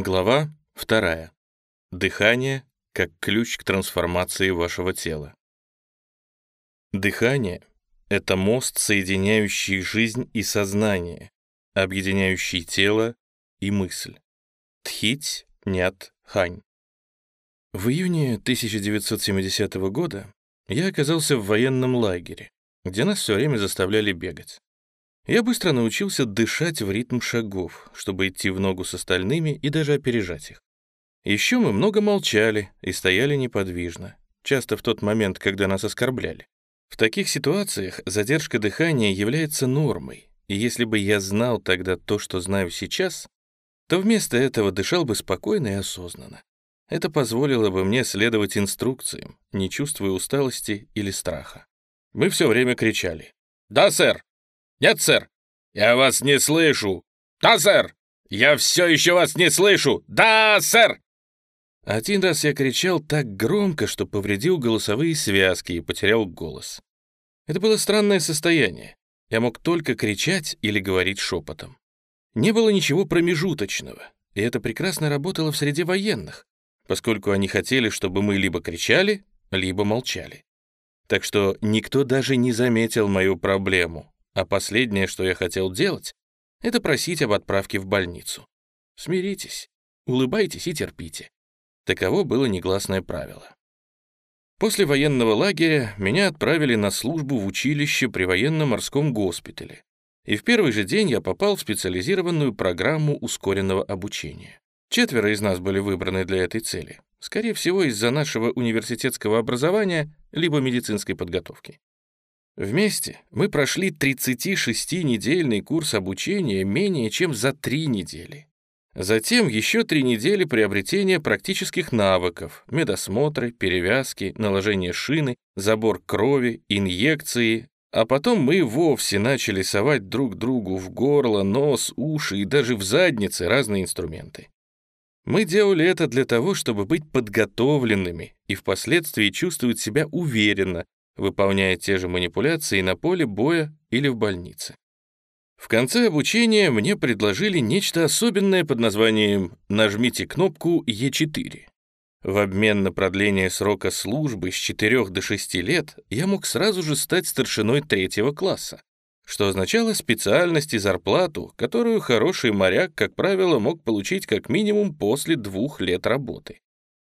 Глава 2. Дыхание как ключ к трансформации вашего тела. Дыхание — это мост, соединяющий жизнь и сознание, объединяющий тело и мысль. Тхить нят хань. В июне 1970 года я оказался в военном лагере, где нас все время заставляли бегать. Я быстро научился дышать в ритм шагов, чтобы идти в ногу с остальными и даже опережать их. Еще мы много молчали и стояли неподвижно, часто в тот момент, когда нас оскорбляли. В таких ситуациях задержка дыхания является нормой, и если бы я знал тогда то, что знаю сейчас, то вместо этого дышал бы спокойно и осознанно. Это позволило бы мне следовать инструкциям, не чувствуя усталости или страха. Мы все время кричали. «Да, сэр! «Нет, сэр! Я вас не слышу! Да, сэр! Я все еще вас не слышу! Да, сэр!» Один раз я кричал так громко, что повредил голосовые связки и потерял голос. Это было странное состояние. Я мог только кричать или говорить шепотом. Не было ничего промежуточного, и это прекрасно работало в среде военных, поскольку они хотели, чтобы мы либо кричали, либо молчали. Так что никто даже не заметил мою проблему, а последнее, что я хотел делать, это просить об отправке в больницу. Смиритесь, улыбайтесь и терпите. Таково было негласное правило. После военного лагеря меня отправили на службу в училище при военно-морском госпитале, и в первый же день я попал в специализированную программу ускоренного обучения. Четверо из нас были выбраны для этой цели, скорее всего, из-за нашего университетского образования либо медицинской подготовки. Вместе мы прошли 36-недельный курс обучения менее чем за три недели. Затем еще три недели приобретения практических навыков, медосмотры, перевязки, наложение шины, забор крови, инъекции, а потом мы вовсе начали совать друг другу в горло, нос, уши и даже в задницы разные инструменты. Мы делали это для того, чтобы быть подготовленными и впоследствии чувствовать себя уверенно, выполняя те же манипуляции на поле боя или в больнице. В конце обучения мне предложили нечто особенное под названием «Нажмите кнопку Е4». В обмен на продление срока службы с 4 до 6 лет я мог сразу же стать старшиной третьего класса, что означало специальность и зарплату, которую хороший моряк, как правило, мог получить как минимум после двух лет работы.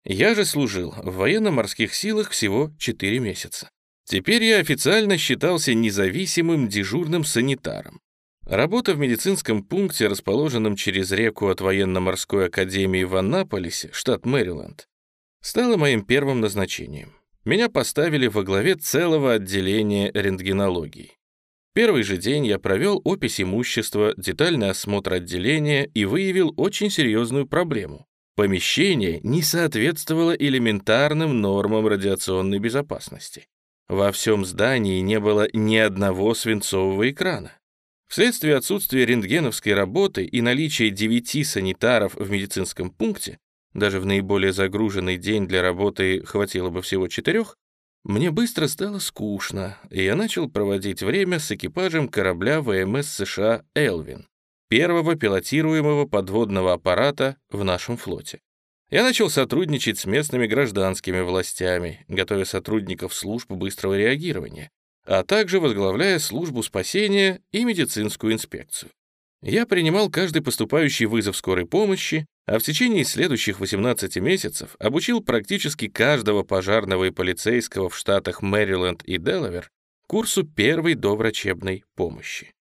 Я же служил в военно-морских силах всего 4 месяца. Теперь я официально считался независимым дежурным санитаром. Работа в медицинском пункте, расположенном через реку от военно-морской академии в Аннаполисе, штат Мэриленд, стала моим первым назначением. Меня поставили во главе целого отделения рентгенологии. Первый же день я провел опись имущества, детальный осмотр отделения и выявил очень серьезную проблему. Помещение не соответствовало элементарным нормам радиационной безопасности. Во всем здании не было ни одного свинцового экрана. Вследствие отсутствия рентгеновской работы и наличия девяти санитаров в медицинском пункте, даже в наиболее загруженный день для работы хватило бы всего четырех, мне быстро стало скучно, и я начал проводить время с экипажем корабля ВМС США «Элвин», первого пилотируемого подводного аппарата в нашем флоте. Я начал сотрудничать с местными гражданскими властями, готовя сотрудников служб быстрого реагирования, а также возглавляя службу спасения и медицинскую инспекцию. Я принимал каждый поступающий вызов скорой помощи, а в течение следующих 18 месяцев обучил практически каждого пожарного и полицейского в штатах Мэриленд и Делавер курсу первой доврачебной помощи.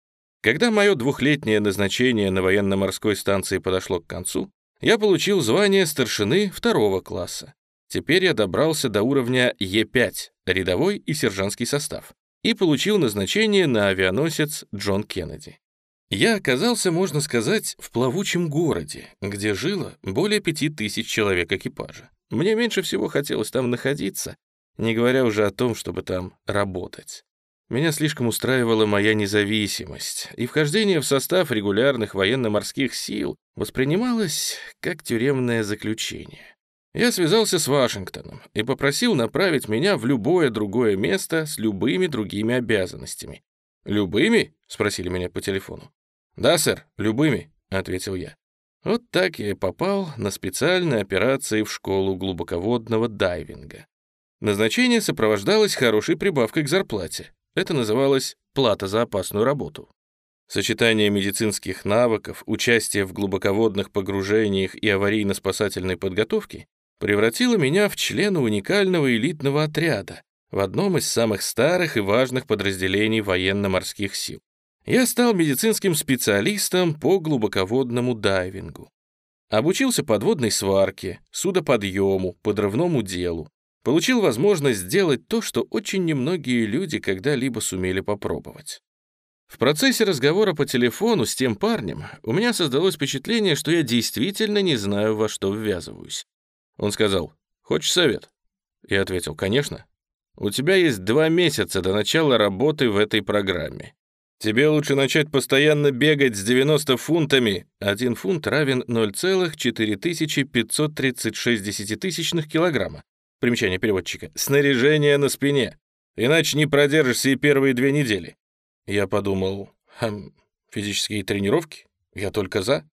Когда мое двухлетнее назначение на военно-морской станции подошло к концу, я получил звание старшины второго класса. Теперь я добрался до уровня Е5, рядовой и сержантский состав, и получил назначение на авианосец Джон Кеннеди. Я оказался, можно сказать, в плавучем городе, где жило более пяти тысяч человек экипажа. Мне меньше всего хотелось там находиться, не говоря уже о том, чтобы там работать. Меня слишком устраивала моя независимость, и вхождение в состав регулярных военно-морских сил воспринималось как тюремное заключение. Я связался с Вашингтоном и попросил направить меня в любое другое место с любыми другими обязанностями. «Любыми?» — спросили меня по телефону. «Да, сэр, любыми», — ответил я. Вот так я и попал на специальные операции в школу глубоководного дайвинга. Назначение сопровождалось хорошей прибавкой к зарплате. Это называлось «плата за опасную работу». Сочетание медицинских навыков, участие в глубоководных погружениях и аварийно-спасательной подготовки превратило меня в члена уникального элитного отряда в одном из самых старых и важных подразделений военно-морских сил. Я стал медицинским специалистом по глубоководному дайвингу. Обучился подводной сварке, судоподъему, подрывному делу. Получил возможность сделать то, что очень немногие люди когда-либо сумели попробовать. В процессе разговора по телефону с тем парнем у меня создалось впечатление, что я действительно не знаю, во что ввязываюсь. Он сказал, «Хочешь совет?» Я ответил, «Конечно. У тебя есть два месяца до начала работы в этой программе. Тебе лучше начать постоянно бегать с 90 фунтами. Один фунт равен 0,4536 десятитысячных килограмма. Примечание переводчика. Снаряжение на спине. Иначе не продержишься и первые две недели. Я подумал, хм, физические тренировки? Я только за.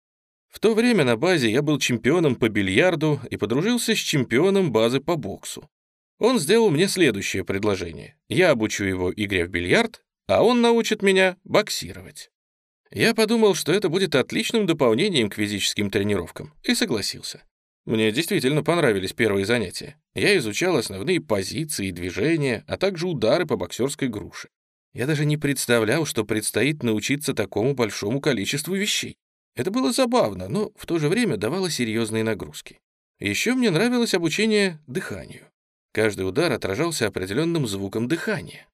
В то время на базе я был чемпионом по бильярду и подружился с чемпионом базы по боксу. Он сделал мне следующее предложение. Я обучу его игре в бильярд, а он научит меня боксировать. Я подумал, что это будет отличным дополнением к физическим тренировкам, и согласился. Мне действительно понравились первые занятия. Я изучал основные позиции и движения, а также удары по боксерской груше. Я даже не представлял, что предстоит научиться такому большому количеству вещей. Это было забавно, но в то же время давало серьезные нагрузки. Еще мне нравилось обучение дыханию. Каждый удар отражался определенным звуком дыхания.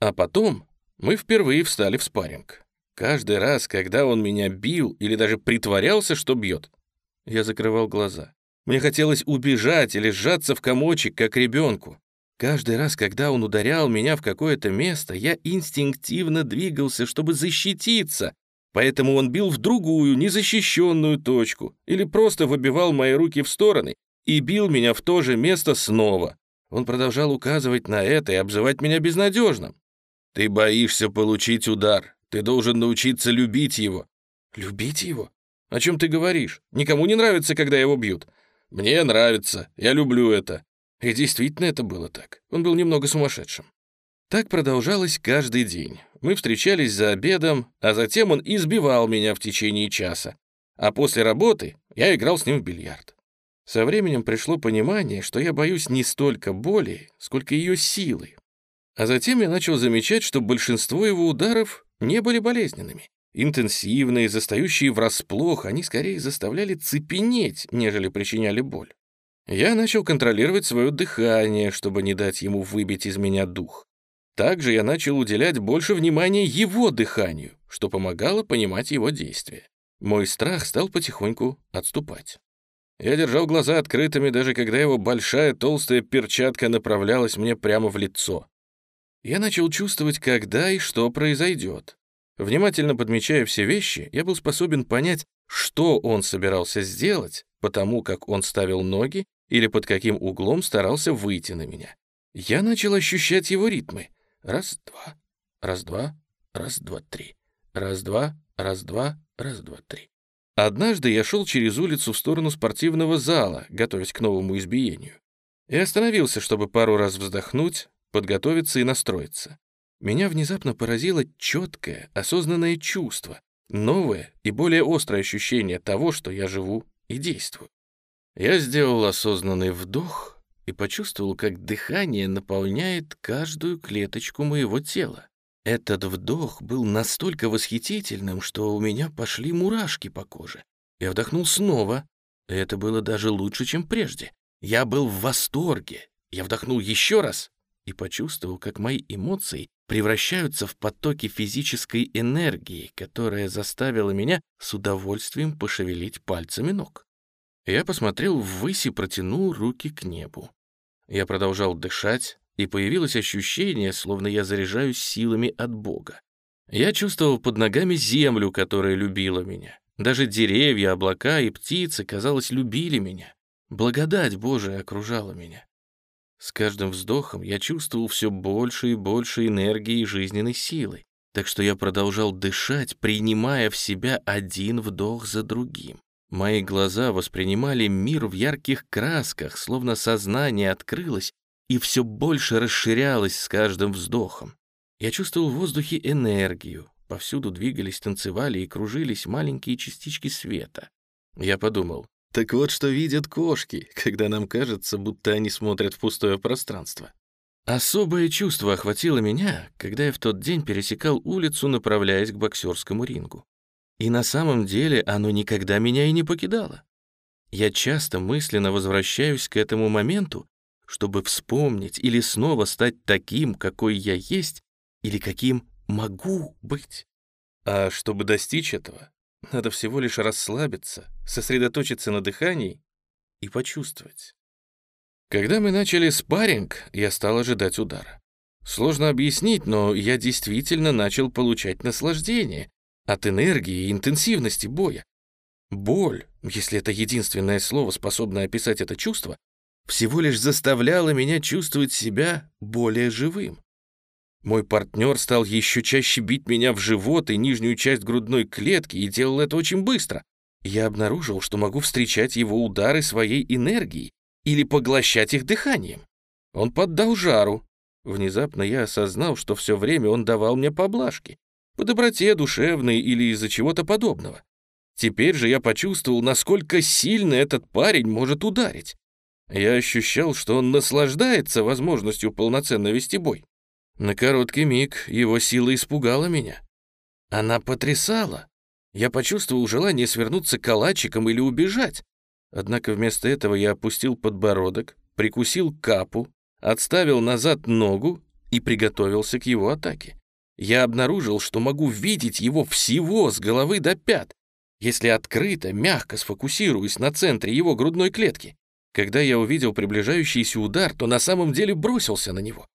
А потом мы впервые встали в спарринг. Каждый раз, когда он меня бил или даже притворялся, что бьет, я закрывал глаза. Мне хотелось убежать или сжаться в комочек, как ребенку. Каждый раз, когда он ударял меня в какое-то место, я инстинктивно двигался, чтобы защититься, поэтому он бил в другую, незащищенную точку или просто выбивал мои руки в стороны и бил меня в то же место снова. Он продолжал указывать на это и обзывать меня безнадежным. «Ты боишься получить удар. Ты должен научиться любить его». «Любить его? О чем ты говоришь? Никому не нравится, когда его бьют». «Мне нравится. Я люблю это. И действительно это было так. Он был немного сумасшедшим. Так продолжалось каждый день. Мы встречались за обедом, а затем он избивал меня в течение часа. А после работы я играл с ним в бильярд. Со временем пришло понимание, что я боюсь не столько боли, сколько ее силы. А затем я начал замечать, что большинство его ударов не были болезненными. Интенсивные, застающие врасплох, они скорее заставляли цепенеть, нежели причиняли боль. Я начал контролировать свое дыхание, чтобы не дать ему выбить из меня дух. Также я начал уделять больше внимания его дыханию, что помогало понимать его действия. Мой страх стал потихоньку отступать. Я держал глаза открытыми, даже когда его большая толстая перчатка направлялась мне прямо в лицо. Я начал чувствовать, когда и что произойдет. Внимательно подмечая все вещи, я был способен понять, что он собирался сделать, потому как он ставил ноги или под каким углом старался выйти на меня. Я начал ощущать его ритмы. Раз-два, раз-два, раз-два-три, раз-два, раз-два, раз-два-три. Однажды я шел через улицу в сторону спортивного зала, готовясь к новому избиению. И остановился, чтобы пару раз вздохнуть, подготовиться и настроиться. Меня внезапно поразило четкое, осознанное чувство, новое и более острое ощущение того, что я живу и действую. Я сделал осознанный вдох и почувствовал, как дыхание наполняет каждую клеточку моего тела. Этот вдох был настолько восхитительным, что у меня пошли мурашки по коже. Я вдохнул снова, это было даже лучше, чем прежде. Я был в восторге. Я вдохнул еще раз и почувствовал, как мои эмоции превращаются в потоки физической энергии, которая заставила меня с удовольствием пошевелить пальцами ног. Я посмотрел ввысь и протянул руки к небу. Я продолжал дышать, и появилось ощущение, словно я заряжаюсь силами от Бога. Я чувствовал под ногами землю, которая любила меня. Даже деревья, облака и птицы, казалось, любили меня. Благодать Божия окружала меня. С каждым вздохом я чувствовал все больше и больше энергии и жизненной силы, так что я продолжал дышать, принимая в себя один вдох за другим. Мои глаза воспринимали мир в ярких красках, словно сознание открылось и все больше расширялось с каждым вздохом. Я чувствовал в воздухе энергию, повсюду двигались, танцевали и кружились маленькие частички света. Я подумал, так вот что видят кошки, когда нам кажется, будто они смотрят в пустое пространство. Особое чувство охватило меня, когда я в тот день пересекал улицу, направляясь к боксерскому рингу. И на самом деле оно никогда меня и не покидало. Я часто мысленно возвращаюсь к этому моменту, чтобы вспомнить или снова стать таким, какой я есть, или каким могу быть. А чтобы достичь этого, надо всего лишь расслабиться, сосредоточиться на дыхании и почувствовать. Когда мы начали спарринг, я стал ожидать удара. Сложно объяснить, но я действительно начал получать наслаждение от энергии и интенсивности боя. Боль, если это единственное слово, способное описать это чувство, всего лишь заставляла меня чувствовать себя более живым. Мой партнер стал еще чаще бить меня в живот и нижнюю часть грудной клетки и делал это очень быстро. Я обнаружил, что могу встречать его удары своей энергией или поглощать их дыханием. Он поддал жару. Внезапно я осознал, что все время он давал мне поблажки, по доброте душевной или из-за чего-то подобного. Теперь же я почувствовал, насколько сильно этот парень может ударить. Я ощущал, что он наслаждается возможностью полноценно вести бой. На короткий миг его сила испугала меня. Она потрясала. Я почувствовал желание свернуться калачиком или убежать. Однако вместо этого я опустил подбородок, прикусил капу, отставил назад ногу и приготовился к его атаке. Я обнаружил, что могу видеть его всего с головы до пят, если открыто, мягко сфокусируюсь на центре его грудной клетки. Когда я увидел приближающийся удар, то на самом деле бросился на него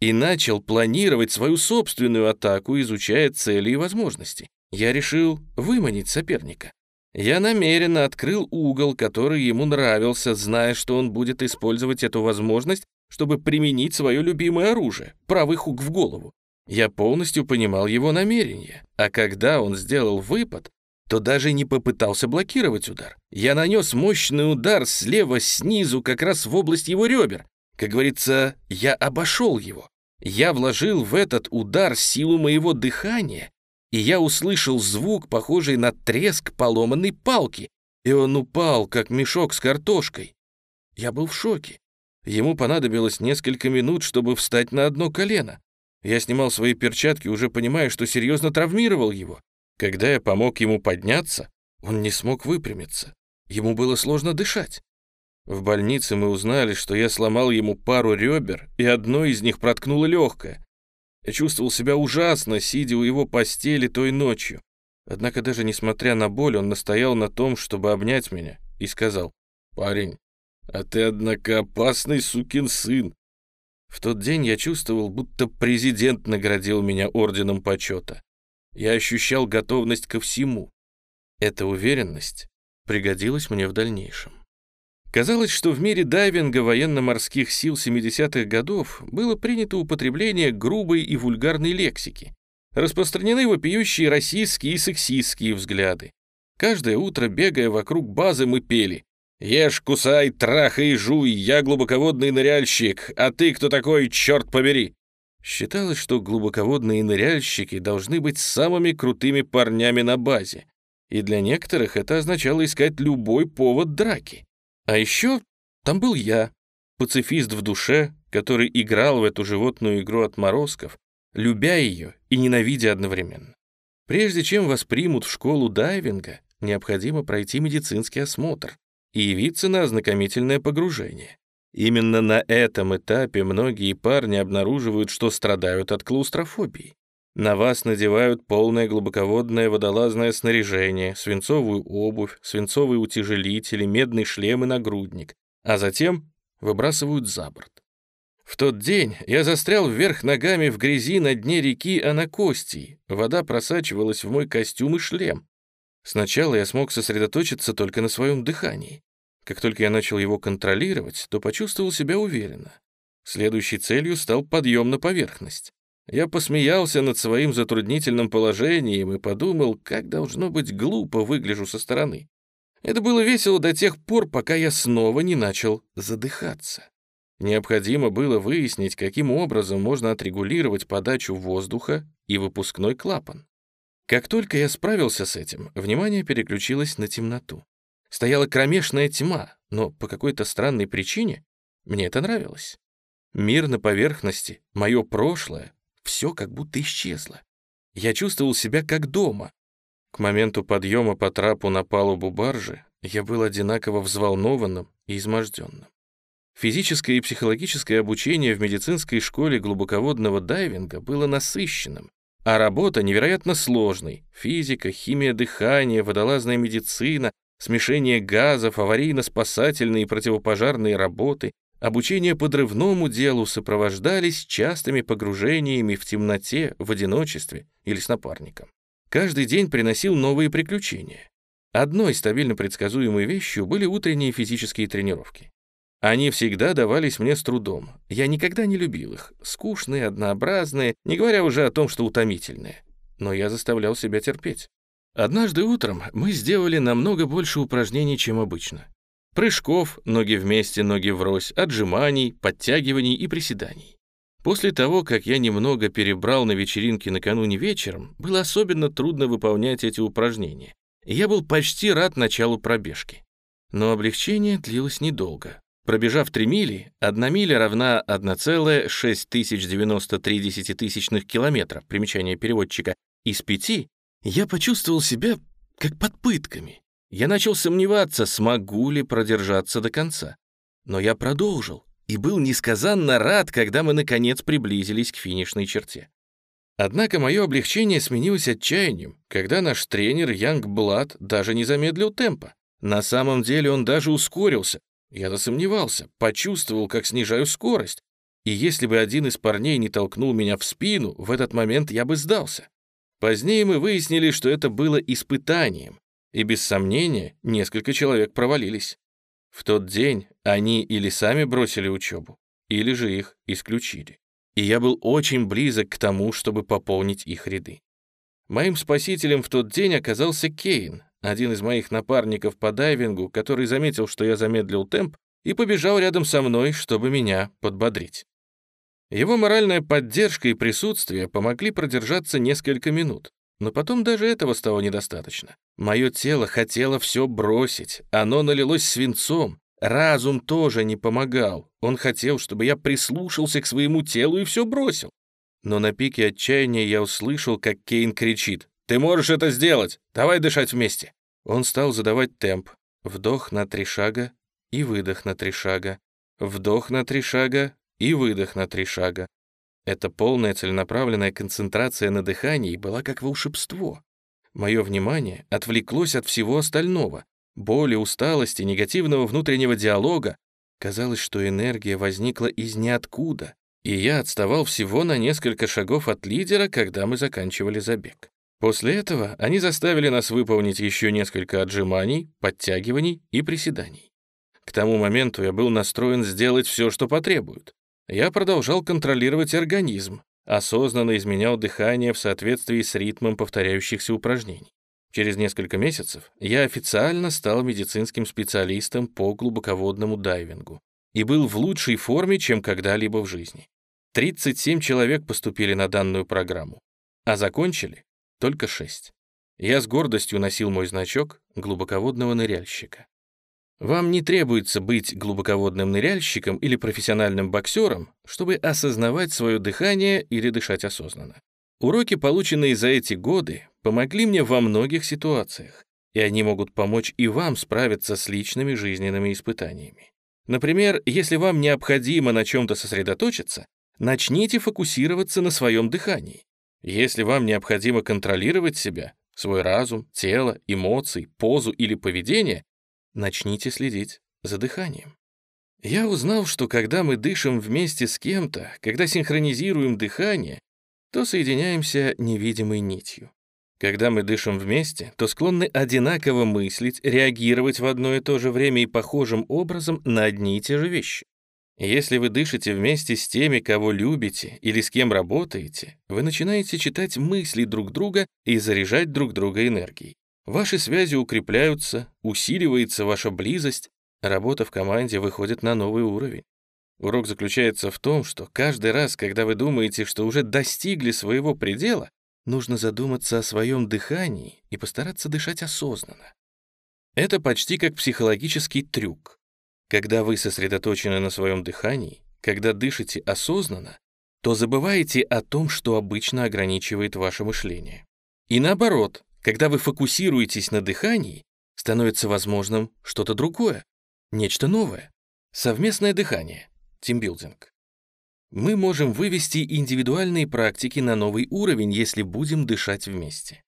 и начал планировать свою собственную атаку, изучая цели и возможности. Я решил выманить соперника. Я намеренно открыл угол, который ему нравился, зная, что он будет использовать эту возможность, чтобы применить свое любимое оружие — правый хук в голову. Я полностью понимал его намерения, а когда он сделал выпад, то даже не попытался блокировать удар. Я нанес мощный удар слева снизу, как раз в область его ребер. Как говорится, я обошел его. Я вложил в этот удар силу моего дыхания, и я услышал звук, похожий на треск поломанной палки, и он упал, как мешок с картошкой. Я был в шоке. Ему понадобилось несколько минут, чтобы встать на одно колено. Я снимал свои перчатки, уже понимая, что серьезно травмировал его. Когда я помог ему подняться, он не смог выпрямиться. Ему было сложно дышать. В больнице мы узнали, что я сломал ему пару ребер, и одно из них проткнуло легкое. Я чувствовал себя ужасно, сидя у его постели той ночью. Однако даже несмотря на боль, он настоял на том, чтобы обнять меня, и сказал, «Парень, а ты, однако, опасный сукин сын». В тот день я чувствовал, будто президент наградил меня орденом почета. Я ощущал готовность ко всему. Эта уверенность пригодилась мне в дальнейшем. Казалось, что в мире дайвинга военно-морских сил 70-х годов было принято употребление грубой и вульгарной лексики. Распространены вопиющие российские и сексистские взгляды. Каждое утро, бегая вокруг базы, мы пели «Ешь, кусай, трахай, жуй, я глубоководный ныряльщик, а ты кто такой, черт побери?» Считалось, что глубоководные ныряльщики должны быть самыми крутыми парнями на базе, и для некоторых это означало искать любой повод драки. А еще там был я, пацифист в душе, который играл в эту животную игру отморозков, любя ее и ненавидя одновременно. Прежде чем вас примут в школу дайвинга, необходимо пройти медицинский осмотр и явиться на ознакомительное погружение. Именно на этом этапе многие парни обнаруживают, что страдают от клаустрофобии. На вас надевают полное глубоководное водолазное снаряжение, свинцовую обувь, свинцовые утяжелители, медный шлем и нагрудник, а затем выбрасывают за борт. В тот день я застрял вверх ногами в грязи на дне реки Анакостии. Вода просачивалась в мой костюм и шлем. Сначала я смог сосредоточиться только на своем дыхании. Как только я начал его контролировать, то почувствовал себя уверенно. Следующей целью стал подъем на поверхность. Я посмеялся над своим затруднительным положением и подумал, как должно быть глупо выгляжу со стороны. Это было весело до тех пор, пока я снова не начал задыхаться. Необходимо было выяснить, каким образом можно отрегулировать подачу воздуха и выпускной клапан. Как только я справился с этим, внимание переключилось на темноту. Стояла кромешная тьма, но по какой-то странной причине мне это нравилось. Мир на поверхности, мое прошлое, все как будто исчезло. Я чувствовал себя как дома. К моменту подъема по трапу на палубу баржи я был одинаково взволнованным и изможденным. Физическое и психологическое обучение в медицинской школе глубоководного дайвинга было насыщенным, а работа невероятно сложной. Физика, химия дыхания, водолазная медицина, смешение газов, аварийно-спасательные и противопожарные работы, обучение подрывному делу сопровождались частыми погружениями в темноте, в одиночестве или с напарником. Каждый день приносил новые приключения. Одной стабильно предсказуемой вещью были утренние физические тренировки. Они всегда давались мне с трудом. Я никогда не любил их. Скучные, однообразные, не говоря уже о том, что утомительные. Но я заставлял себя терпеть. Однажды утром мы сделали намного больше упражнений, чем обычно. Прыжков, ноги вместе, ноги врозь, отжиманий, подтягиваний и приседаний. После того, как я немного перебрал на вечеринке накануне вечером, было особенно трудно выполнять эти упражнения. Я был почти рад началу пробежки. Но облегчение длилось недолго. Пробежав 3 мили, 1 миля равна 1,6093 километра, примечание переводчика, из 5, я почувствовал себя как под пытками. Я начал сомневаться, смогу ли продержаться до конца. Но я продолжил и был несказанно рад, когда мы, наконец, приблизились к финишной черте. Однако мое облегчение сменилось отчаянием, когда наш тренер Янг Блад даже не замедлил темпа. На самом деле он даже ускорился, я засомневался, почувствовал, как снижаю скорость. И если бы один из парней не толкнул меня в спину, в этот момент я бы сдался. Позднее мы выяснили, что это было испытанием, и без сомнения несколько человек провалились. В тот день они или сами бросили учебу, или же их исключили. И я был очень близок к тому, чтобы пополнить их ряды. Моим спасителем в тот день оказался Кейн, один из моих напарников по дайвингу, который заметил, что я замедлил темп, и побежал рядом со мной, чтобы меня подбодрить. Его моральная поддержка и присутствие помогли продержаться несколько минут, но потом даже этого стало недостаточно. Мое тело хотело все бросить, оно налилось свинцом, разум тоже не помогал, он хотел, чтобы я прислушался к своему телу и все бросил. Но на пике отчаяния я услышал, как Кейн кричит ты можешь это сделать! Давай дышать вместе!» Он стал задавать темп. Вдох на три шага и выдох на три шага. Вдох на три шага и выдох на три шага. Эта полная целенаправленная концентрация на дыхании была как волшебство. Мое внимание отвлеклось от всего остального. Боли, усталости, негативного внутреннего диалога. Казалось, что энергия возникла из ниоткуда, и я отставал всего на несколько шагов от лидера, когда мы заканчивали забег. После этого они заставили нас выполнить еще несколько отжиманий, подтягиваний и приседаний. К тому моменту я был настроен сделать все, что потребуют. Я продолжал контролировать организм, осознанно изменял дыхание в соответствии с ритмом повторяющихся упражнений. Через несколько месяцев я официально стал медицинским специалистом по глубоководному дайвингу и был в лучшей форме, чем когда-либо в жизни. 37 человек поступили на данную программу, а закончили только шесть. Я с гордостью носил мой значок глубоководного ныряльщика. Вам не требуется быть глубоководным ныряльщиком или профессиональным боксером, чтобы осознавать свое дыхание или дышать осознанно. Уроки, полученные за эти годы, помогли мне во многих ситуациях, и они могут помочь и вам справиться с личными жизненными испытаниями. Например, если вам необходимо на чем-то сосредоточиться, начните фокусироваться на своем дыхании. Если вам необходимо контролировать себя, свой разум, тело, эмоции, позу или поведение, начните следить за дыханием. Я узнал, что когда мы дышим вместе с кем-то, когда синхронизируем дыхание, то соединяемся невидимой нитью. Когда мы дышим вместе, то склонны одинаково мыслить, реагировать в одно и то же время и похожим образом на одни и те же вещи. Если вы дышите вместе с теми, кого любите или с кем работаете, вы начинаете читать мысли друг друга и заряжать друг друга энергией. Ваши связи укрепляются, усиливается ваша близость, работа в команде выходит на новый уровень. Урок заключается в том, что каждый раз, когда вы думаете, что уже достигли своего предела, нужно задуматься о своем дыхании и постараться дышать осознанно. Это почти как психологический трюк. Когда вы сосредоточены на своем дыхании, когда дышите осознанно, то забываете о том, что обычно ограничивает ваше мышление. И наоборот, когда вы фокусируетесь на дыхании, становится возможным что-то другое, нечто новое. Совместное дыхание, тимбилдинг. Мы можем вывести индивидуальные практики на новый уровень, если будем дышать вместе.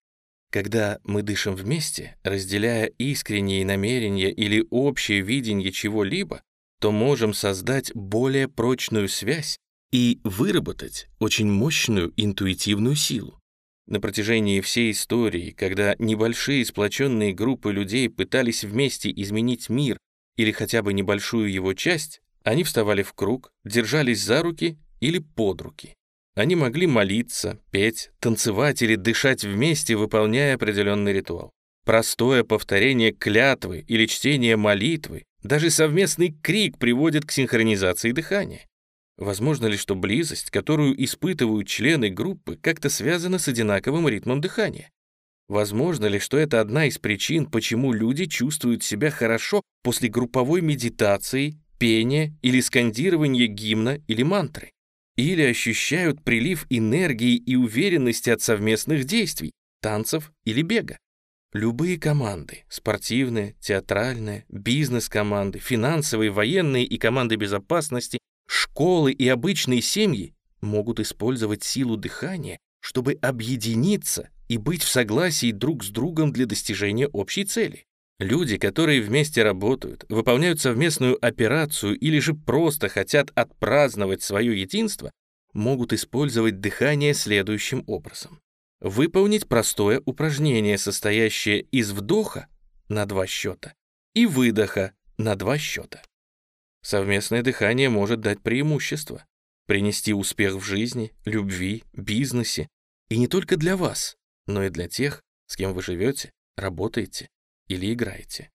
Когда мы дышим вместе, разделяя искренние намерения или общее видение чего-либо, то можем создать более прочную связь и выработать очень мощную интуитивную силу. На протяжении всей истории, когда небольшие сплоченные группы людей пытались вместе изменить мир или хотя бы небольшую его часть, они вставали в круг, держались за руки или под руки. Они могли молиться, петь, танцевать или дышать вместе, выполняя определенный ритуал. Простое повторение клятвы или чтение молитвы, даже совместный крик приводит к синхронизации дыхания. Возможно ли, что близость, которую испытывают члены группы, как-то связана с одинаковым ритмом дыхания? Возможно ли, что это одна из причин, почему люди чувствуют себя хорошо после групповой медитации, пения или скандирования гимна или мантры? или ощущают прилив энергии и уверенности от совместных действий, танцев или бега. Любые команды — спортивные, театральные, бизнес-команды, финансовые, военные и команды безопасности, школы и обычные семьи могут использовать силу дыхания, чтобы объединиться и быть в согласии друг с другом для достижения общей цели. Люди, которые вместе работают, выполняют совместную операцию или же просто хотят отпраздновать свое единство, могут использовать дыхание следующим образом. Выполнить простое упражнение, состоящее из вдоха на два счета и выдоха на два счета. Совместное дыхание может дать преимущество, принести успех в жизни, любви, бизнесе, и не только для вас, но и для тех, с кем вы живете, работаете или играете.